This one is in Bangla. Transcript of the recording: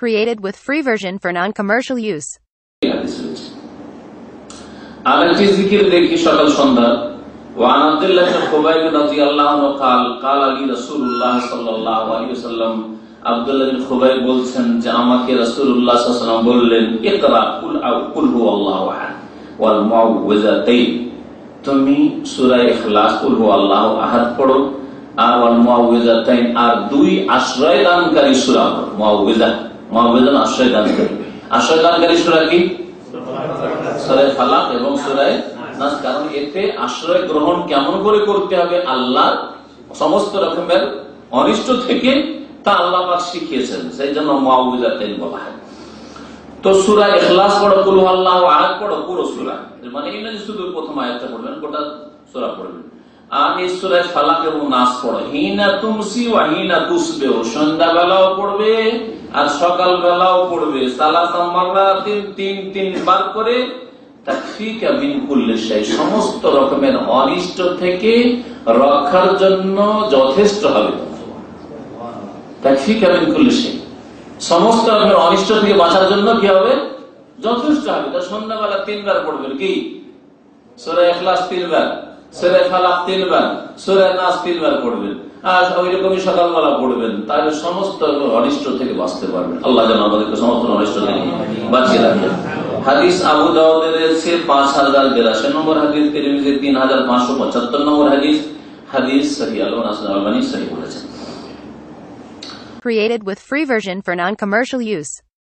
Created with free version for non-commercial use. এই হাদিস রয়েছে। আরেকটি জিকির দেখি সকাল সন্ধ্যা وعن عبد الله بن خبيب رضي الله عنه قال قال لي رسول الله صلى الله عليه وسلم আব্দুল্লাহ বিন খুবাইব বলছেন যে আমাকে রাসূলুল্লাহ সাল্লাল্লাহু আলাইহি ওয়াসাল্লাম বললেন ইকরা কুল আউ কুল হুয়াল্লাহু আহাদ ওয়াল মুআউযিজাতাইন তুমি সূরা ইখলাস কুল হুয়াল্লাহু আহাদ পড়ো আর ওয়াল মুআউযিজাতাইন আর দুই আশ্রয় দানকারী সূরা পড়ো মুআউযিজা মুআউযিজা আশ্রয় দানকারী আশ্রয় দানকারী সূরা কি? সুরায় ফালাক এবং সুরায় নাস। কারণ এতে আশ্রয় গ্রহণ কেমন করে করতে হবে? আল্লাহ সমস্ত রকমের অনিষ্ট থেকে তা আল্লাহ পাক শিখিয়েছেন। সেই জন্য মাউজাতেন বলা হয়। তো সুরা ইখলাস পড়ো আল্লাহ আয়াত পড়ো, পুরো সুরা। মানে যে শুধু প্রথম আয়াতটা পড়বেন, গোটা সুরা পড়বেন। এই সুরায় ফালাক এবং নাস পড়ো হিনা তুমসি ওয়া হিনা তুসবেও। সন্ধ্যাবেলাও পড়বে আর সকাল বেলাও পড়বে। সালাসা মাররাতিন তিন তিন বার করে তাকফিকা মিন কুল্লি সমস্ত রকমের অনিষ্ট থেকে রক্ষার জন্য যথেষ্ট হবে। তাকফিকা মিন কুল্লি শাই। সমস্ত রকমের অনিষ্ট থেকে বাঁচার জন্য কি হবে? যথেষ্ট হবে। তা সন্ধ্যাবেলা তিনবার পড়বেন কি? সুরা এখলাস তিনবার। ফালাক তিনবার নাস তিনবার পড়বেন। আর ওই রকমই সকালবেলা পড়বেন। তাহলে সমস্ত অনিষ্ট থেকে বাঁচতে পারবেন। আল্লাহ যেন আমাদেরকে সমস্ত অনিষ্ট থেকে বাঁচিয়ে হাদিস আবু পাঁচ হাজার বিরাশি নম্বর হাদিস তিরমিজি তিন হাজার পাঁচশো পঁচাত্তর নম্বর হাদিস। হাদিস সহি আলম নাসির সহি বলেছেন। Created with free version for non-commercial use.